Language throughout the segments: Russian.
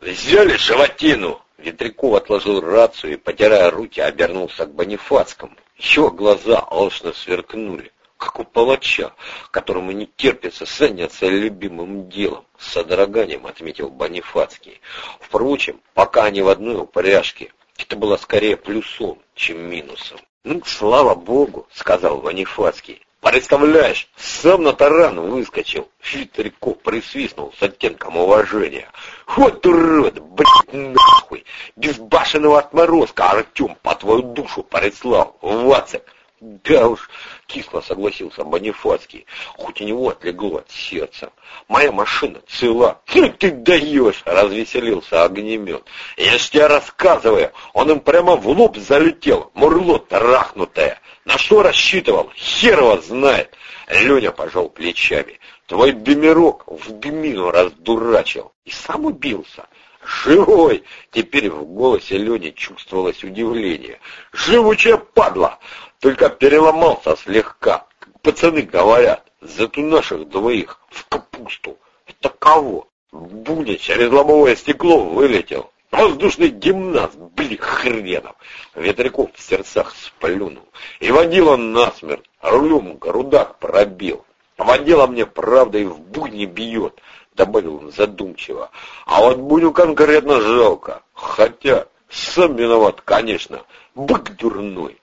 «Взяли животину!» Ветряков отложил рацию и, потирая руки, обернулся к Бонифацкому. Его глаза алчно сверкнули, как у палача, которому не терпится заняться любимым делом. С содроганием отметил Бонифацкий. Впрочем, пока они в одной упряжке, это было скорее плюсом, чем минусом. «Ну, слава богу», — сказал Бонифацкий. Представляешь, сам на таран выскочил. Хитряков присвистнул с оттенком уважения. Вот урод, блядь, нахуй! Безбашенного отморозка Артем по твою душу прислал, Вацик. Да уж, кисло согласился Бонифацкий, хоть у него отлегло от сердца. Моя машина цела. Ну ты даешь, развеселился огнемет. Я ж тебе рассказываю, он им прямо в лоб залетел, мурло трахнутое. На что рассчитывал? Хер его знает. Леня пожал плечами. Твой бимерок в бимину раздурачил. И сам убился. «Живой!» Теперь в голосе Лени чувствовалось удивление. «Живучая падла! Только переломался слегка. Пацаны говорят, за ту наших двоих в капусту. Это кого?» Буня через лобовое стекло вылетел. Воздушный гимнаст, блин, хренов. Ветряков в сердцах сплюнул. И водил он насмерть, рулем грудак пробил. Водила мне, правда, и в будни бьет, добавил он задумчиво. А вот Буню конкретно жалко. Хотя, сам виноват, конечно, бык дурной.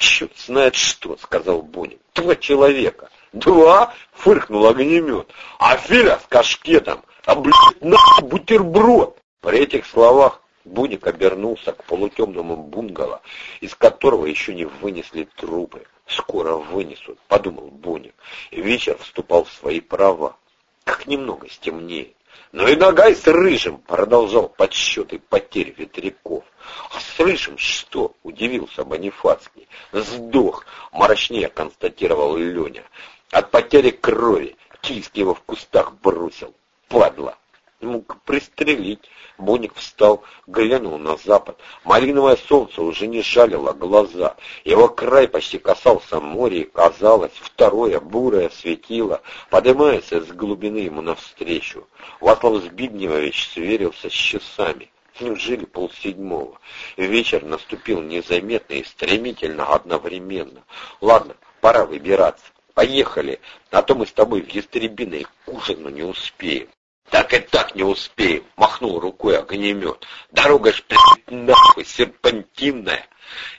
Черт знает что, сказал Буня. Два человека. Два? Фыркнул огнемет. А Филя с кашкетом. А, блядь, на бутерброд. При этих словах Буник обернулся к полутемному бунгало, из которого еще не вынесли трупы. «Скоро вынесут», — подумал Буник. Вечер вступал в свои права. Как немного стемнеет. Но и Нагай с Рыжим продолжал подсчеты потерь ветряков. «А с Рыжим что?» — удивился Бонифацкий. «Сдох», — мрачнее констатировал Леня. «От потери крови Кийский его в кустах бросил. Падла!» Мог пристрелить. Боник встал, глянул на запад. Малиновое солнце уже не жалило глаза. Его край почти касался моря, и казалось, второе бурое светило, поднимаясь из глубины ему навстречу. Васлав Збигневович сверился с часами. Неужели полседьмого? Вечер наступил незаметно и стремительно одновременно. Ладно, пора выбираться. Поехали, а то мы с тобой в Ястребиной к ужину не успеем. «Так и так не успеем!» — махнул рукой огнемет. «Дорога ж, блядь, нахуй, серпантинная!»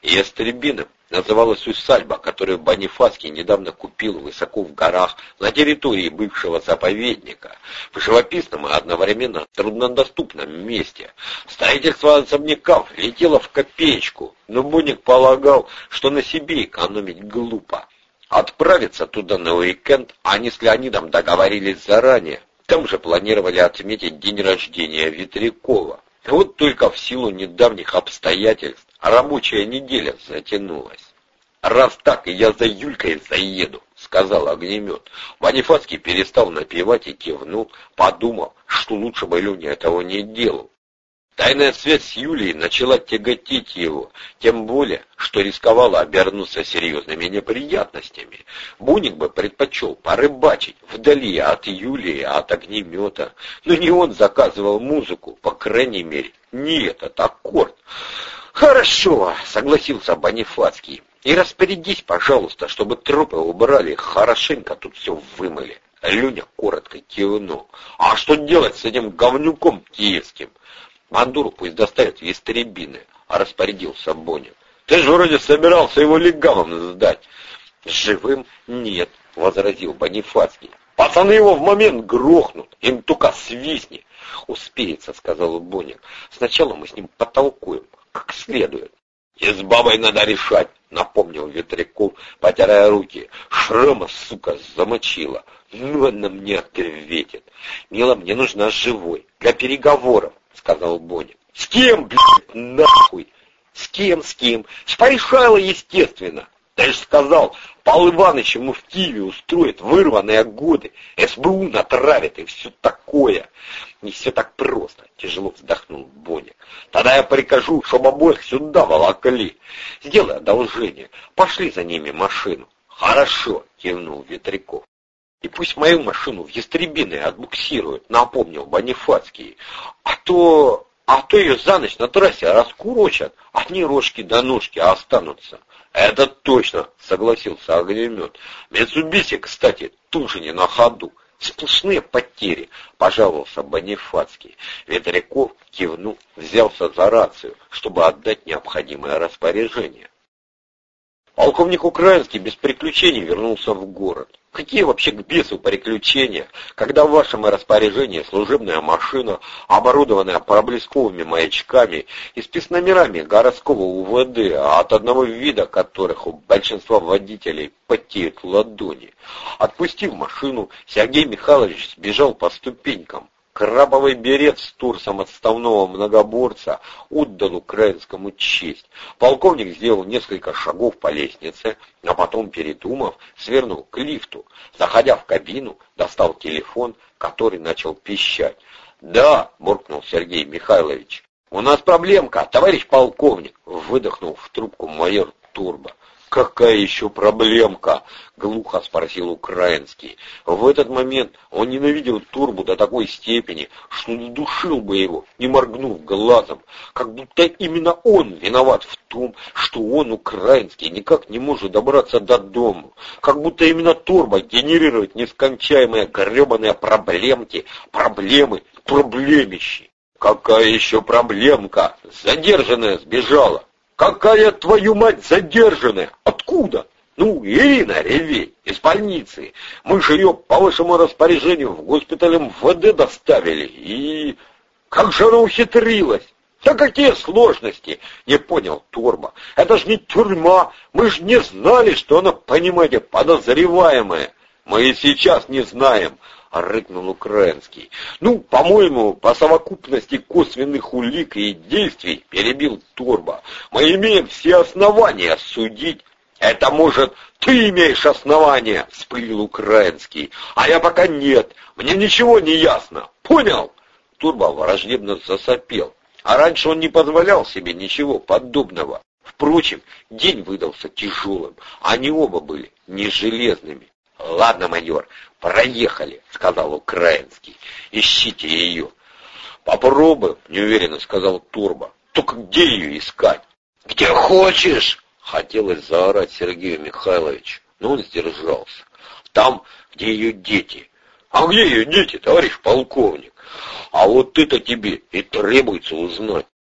И Ястребиным называлась усадьба, которую Бонифацкий недавно купил высоко в горах на территории бывшего заповедника, в живописном и одновременно труднодоступном месте. Строительство особняков летело в копеечку, но Боник полагал, что на себе экономить глупо. Отправиться туда на уикенд они с Леонидом договорились заранее, там же планировали отметить день рождения Ветрякова. Вот только в силу недавних обстоятельств рабочая неделя затянулась. «Раз так, я за Юлькой заеду», — сказал огнемет. Ванифацкий перестал напевать и кивнул, подумав, что лучше бы Люня этого не делал. Тайная связь с Юлией начала тяготить его, тем более, что рисковала обернуться серьезными неприятностями. Буник бы предпочел порыбачить вдали от Юлии, от огнемета, но не он заказывал музыку, по крайней мере, не этот аккорд. «Хорошо», — согласился Бонифацкий, — «и распорядись, пожалуйста, чтобы трупы убрали, хорошенько тут все вымыли». Люня коротко кивнул. «А что делать с этим говнюком киевским?» Мандуру пусть доставят в Естеребины, а распорядился Бонин. Ты же вроде собирался его легавым сдать. Живым нет, возразил Бонифацкий. Пацаны его в момент грохнут, им только свистни. Успеется, сказал Бонин. Сначала мы с ним потолкуем, как следует. И с бабой надо решать, напомнил Ветряков, потирая руки. Шрама, сука, замочила. Ну, она мне ответит. Мила, мне нужна живой, для переговоров. — сказал Боня. «С кем, блядь, нахуй?» «С кем, с кем?» «С Пайшайло, естественно!» «Ты же сказал, Павел Иванович ему в Киеве устроит вырванные годы, СБУ натравит и все такое!» «Не все так просто», — тяжело вздохнул Боня. «Тогда я прикажу, чтобы обоих сюда волокли. Сделай одолжение, пошли за ними машину». «Хорошо», — кивнул Ветряков. И пусть мою машину в Ястребиной отбуксируют, напомнил Бонифацкий. А то... а то ее за ночь на трассе раскурочат, одни рожки до ножки останутся. Это точно, согласился огнемет. Митсубиси, кстати, тоже не на ходу. Сплошные потери, пожаловался Бонифацкий. Ветряков кивнул, взялся за рацию, чтобы отдать необходимое распоряжение. Полковник Украинский без приключений вернулся в город. Какие вообще к бесу приключения, когда в вашем распоряжении служебная машина, оборудованная проблесковыми маячками и с номерами городского УВД, а от одного вида которых у большинства водителей потеют ладони. Отпустив машину, Сергей Михайлович сбежал по ступенькам. Крабовый берет с турсом отставного многоборца отдал украинскому честь. Полковник сделал несколько шагов по лестнице, а потом, передумав, свернул к лифту. Заходя в кабину, достал телефон, который начал пищать. «Да», — буркнул Сергей Михайлович, — «у нас проблемка, товарищ полковник», — выдохнул в трубку майор Турбо. «Какая еще проблемка?» — глухо спросил Украинский. В этот момент он ненавидел Турбу до такой степени, что душил бы его, не моргнув глазом, как будто именно он виноват в том, что он, Украинский, никак не может добраться до дома, как будто именно Турбо генерирует нескончаемые гребаные проблемки, проблемы, проблемищи. «Какая еще проблемка? Задержанная сбежала!» Какая, твою мать, задержанная? Откуда? Ну, Ирина Ревей, из больницы. Мы же ее по вашему распоряжению в госпиталь МВД доставили. И как же она ухитрилась? Да какие сложности? Не понял Турбо. Это ж не тюрьма. Мы же не знали, что она, понимаете, подозреваемая. Мы и сейчас не знаем. — рыкнул Украинский. «Ну, по-моему, по совокупности косвенных улик и действий перебил Турбо. Мы имеем все основания судить «Это, может, ты имеешь основания?» — вспылил Украинский. «А я пока нет. Мне ничего не ясно. Понял?» Турбо враждебно засопел. А раньше он не позволял себе ничего подобного. Впрочем, день выдался тяжелым. Они оба были не железными. «Ладно, майор, проехали», — сказал Украинский. «Ищите ее». «Попробуем», — неуверенно сказал Турбо. «Только где ее искать?» «Где хочешь!» — хотелось заорать Сергею Михайловичу, но он сдержался. «Там, где ее дети». «А где ее дети, товарищ полковник?» «А вот это тебе и требуется узнать».